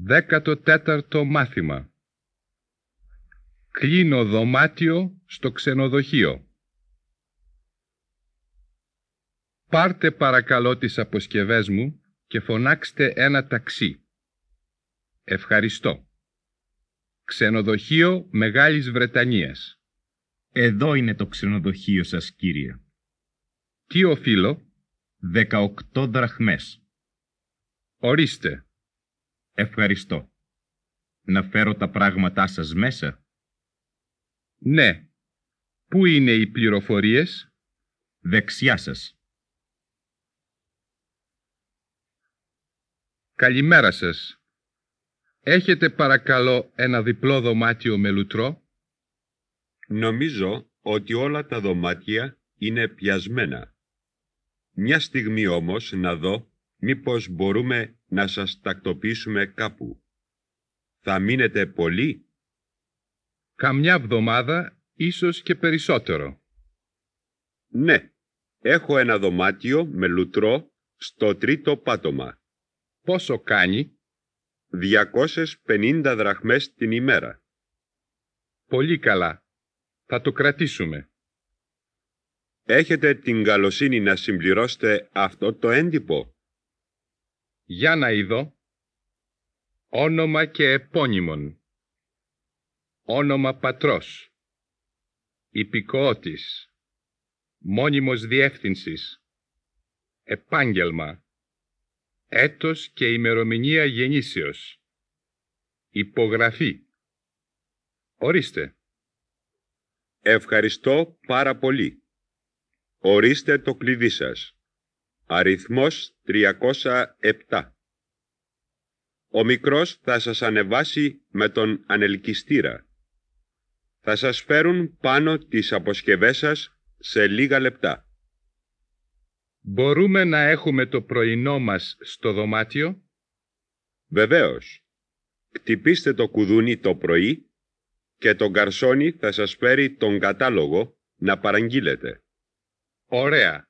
Δέκατο τέταρτο μάθημα. Κλείνω δωμάτιο στο ξενοδοχείο. Πάρτε παρακαλώ τις αποσκευές μου και φωνάξτε ένα ταξί. Ευχαριστώ. Ξενοδοχείο Μεγάλης Βρετανίας. Εδώ είναι το ξενοδοχείο σας, κύριε. Τι οφείλω; 18 δραχμές. Ορίστε. Ευχαριστώ. Να φέρω τα πράγματά σας μέσα. Ναι. Πού είναι οι πληροφορίες; Δεξιά σας. Καλημέρα σας. Έχετε παρακαλώ ένα διπλό δωμάτιο με λουτρό; Νομίζω ότι όλα τα δωμάτια είναι πιασμένα. Μια στιγμή όμως να δω μήπως μπορούμε να σας τακτοποιήσουμε κάπου; Θα μείνετε πολύ; Καμιά βδομάδα, ίσως και περισσότερο. Ναι, έχω ένα δωμάτιο με λουτρό στο τρίτο πάτωμα. Πόσο κάνει; 250 δραχμές την ημέρα. Πολύ καλά. Θα το κρατήσουμε. Έχετε την καλοσύνη να συμπληρώσετε αυτό το έντυπο; Για να είδω. Όνομα και επώνυμον. Όνομα πατρός. Υπηκοότης. Μόνιμος διεύθυνσης. Επάγγελμα. Έτος και ημερομηνία γεννήσεως. Υπογραφή. Ορίστε. Ευχαριστώ πάρα πολύ. Ορίστε το κλειδί σας. Αριθμός 307. Ο μικρός θα σας ανεβάσει με τον ανελκυστήρα. Θα σας φέρουν πάνω τις αποσκευές σας σε λίγα λεπτά. Μπορούμε να έχουμε το πρωινό μας στο δωμάτιο; Βεβαίως. Κτυπήστε το κουδούνι το πρωί και το γκαρσόνι θα σας φέρει τον κατάλογο να παραγγείλετε. Ωραία.